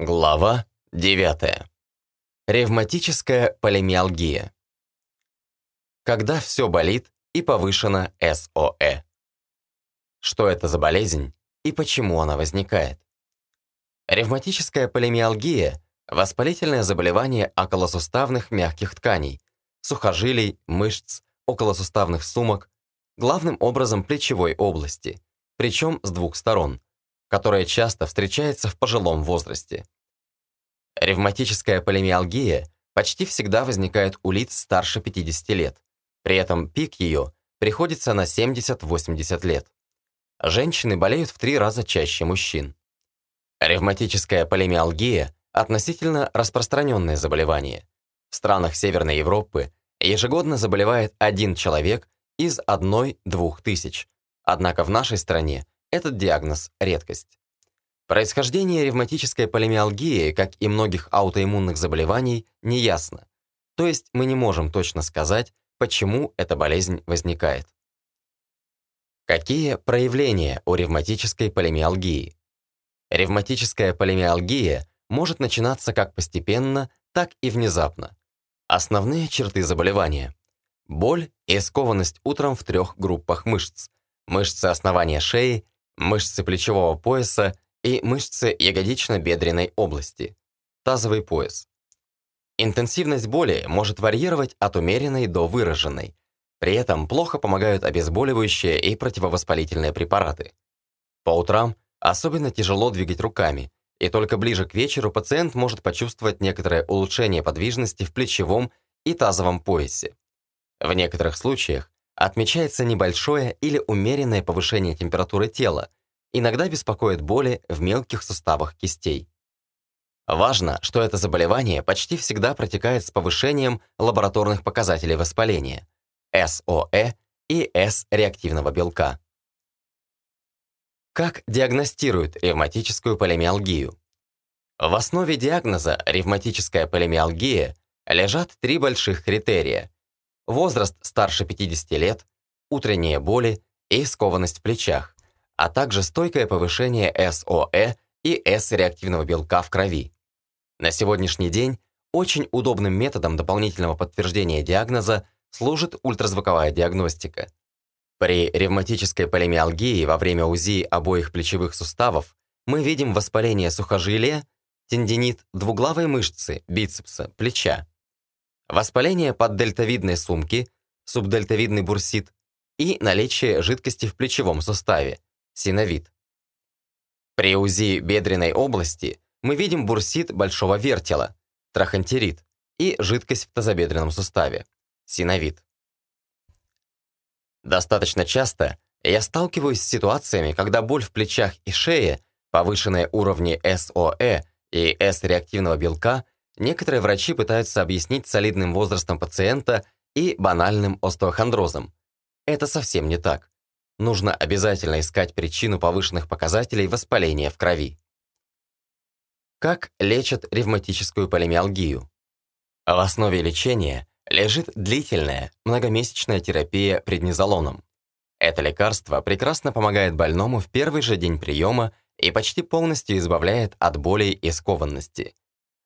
Глава 9. Ревматическая полимиалгия. Когда все болит и повышена СОЭ. Что это за болезнь и почему она возникает? Ревматическая полимиалгия – воспалительное заболевание околосуставных мягких тканей, сухожилий, мышц, околосуставных сумок, главным образом плечевой области, причем с двух сторон – которая часто встречается в пожилом возрасте. Ревматическая полимиалгия почти всегда возникает у лиц старше 50 лет, при этом пик ее приходится на 70-80 лет. Женщины болеют в три раза чаще мужчин. Ревматическая полимиалгия – относительно распространенное заболевание. В странах Северной Европы ежегодно заболевает один человек из одной-двух тысяч, однако в нашей стране этот диагноз – редкость. Происхождение ревматической полимиалгии, как и многих аутоиммунных заболеваний, неясно. То есть мы не можем точно сказать, почему эта болезнь возникает. Какие проявления у ревматической полимиалгии? Ревматическая полимиалгия может начинаться как постепенно, так и внезапно. Основные черты заболевания. Боль и скованность утром в трех группах мышц. Мышцы основания шеи, мышцы плечевого пояса и мышцы ягодично-бедренной области, тазовый пояс. Интенсивность боли может варьировать от умеренной до выраженной. При этом плохо помогают обезболивающие и противовоспалительные препараты. По утрам особенно тяжело двигать руками, и только ближе к вечеру пациент может почувствовать некоторое улучшение подвижности в плечевом и тазовом поясе. В некоторых случаях Отмечается небольшое или умеренное повышение температуры тела, иногда беспокоит боли в мелких суставах кистей. Важно, что это заболевание почти всегда протекает с повышением лабораторных показателей воспаления СОЭ и С-реактивного белка. Как диагностируют ревматическую полимиалгию? В основе диагноза ревматическая полимиалгия лежат три больших критерия возраст старше 50 лет, утренние боли и скованность в плечах, а также стойкое повышение СОЭ и С-реактивного белка в крови. На сегодняшний день очень удобным методом дополнительного подтверждения диагноза служит ультразвуковая диагностика. При ревматической полимиалгии во время УЗИ обоих плечевых суставов мы видим воспаление сухожилия, тендинит двуглавой мышцы, бицепса, плеча, воспаление поддельтовидной сумки, субдельтовидный бурсит и наличие жидкости в плечевом суставе, синовит. При УЗИ бедренной области мы видим бурсит большого вертела, трахантерит и жидкость в тазобедренном суставе, синовит. Достаточно часто я сталкиваюсь с ситуациями, когда боль в плечах и шее, повышенные уровни СОЭ и С-реактивного белка некоторые врачи пытаются объяснить солидным возрастом пациента и банальным остеохондрозом. Это совсем не так. Нужно обязательно искать причину повышенных показателей воспаления в крови. Как лечат ревматическую полимиалгию? В основе лечения лежит длительная, многомесячная терапия преднизолоном. Это лекарство прекрасно помогает больному в первый же день приема и почти полностью избавляет от боли и скованности.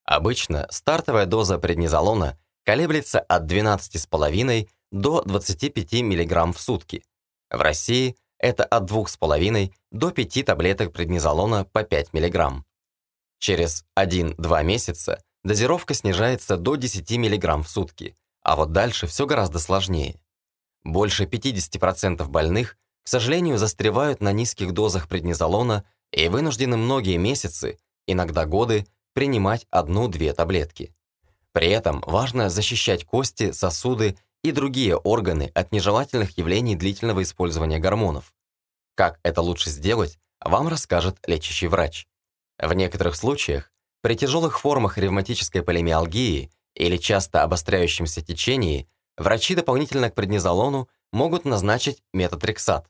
Обычно стартовая доза преднизолона колеблется от 12,5 до 25 мг в сутки. В России это от 2,5 до 5 таблеток преднизолона по 5 мг. Через 1-2 месяца дозировка снижается до 10 мг в сутки, а вот дальше все гораздо сложнее. Больше 50% больных, к сожалению, застревают на низких дозах преднизолона и вынуждены многие месяцы, иногда годы, принимать одну-две таблетки. При этом важно защищать кости, сосуды и другие органы от нежелательных явлений длительного использования гормонов. Как это лучше сделать, вам расскажет лечащий врач. В некоторых случаях, при тяжелых формах ревматической полимиалгии или часто обостряющемся течении, врачи дополнительно к преднизолону могут назначить метотрексат.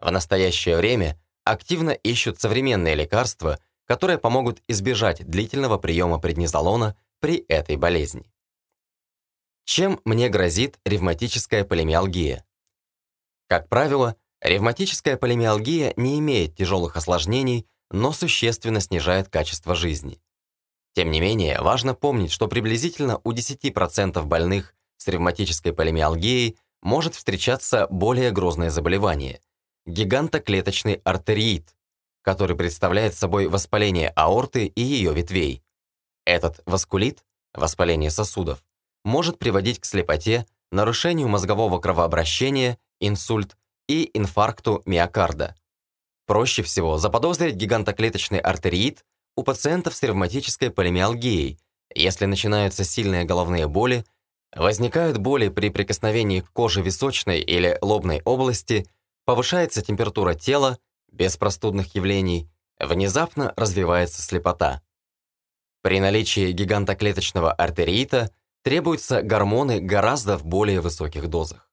В настоящее время активно ищут современные лекарства, которые помогут избежать длительного приема преднизолона при этой болезни. Чем мне грозит ревматическая полимиалгия? Как правило, ревматическая полимиалгия не имеет тяжелых осложнений, но существенно снижает качество жизни. Тем не менее, важно помнить, что приблизительно у 10% больных с ревматической полимиалгией может встречаться более грозное заболевание – гигантоклеточный артериит, который представляет собой воспаление аорты и ее ветвей. Этот васкулит, воспаление сосудов, может приводить к слепоте, нарушению мозгового кровообращения, инсульт и инфаркту миокарда. Проще всего заподозрить гигантоклеточный артериит у пациентов с ревматической полимиалгией, если начинаются сильные головные боли, возникают боли при прикосновении к коже височной или лобной области, повышается температура тела, без простудных явлений, внезапно развивается слепота. При наличии гигантоклеточного артериита требуются гормоны гораздо в более высоких дозах.